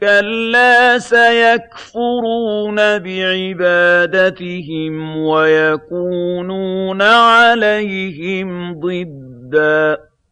كَلَّا ۚ سَيَكْفُرُونَ بِعِبَادَتِهِمْ وَيَكُونُونَ عَلَيْهِمْ ضِدًّا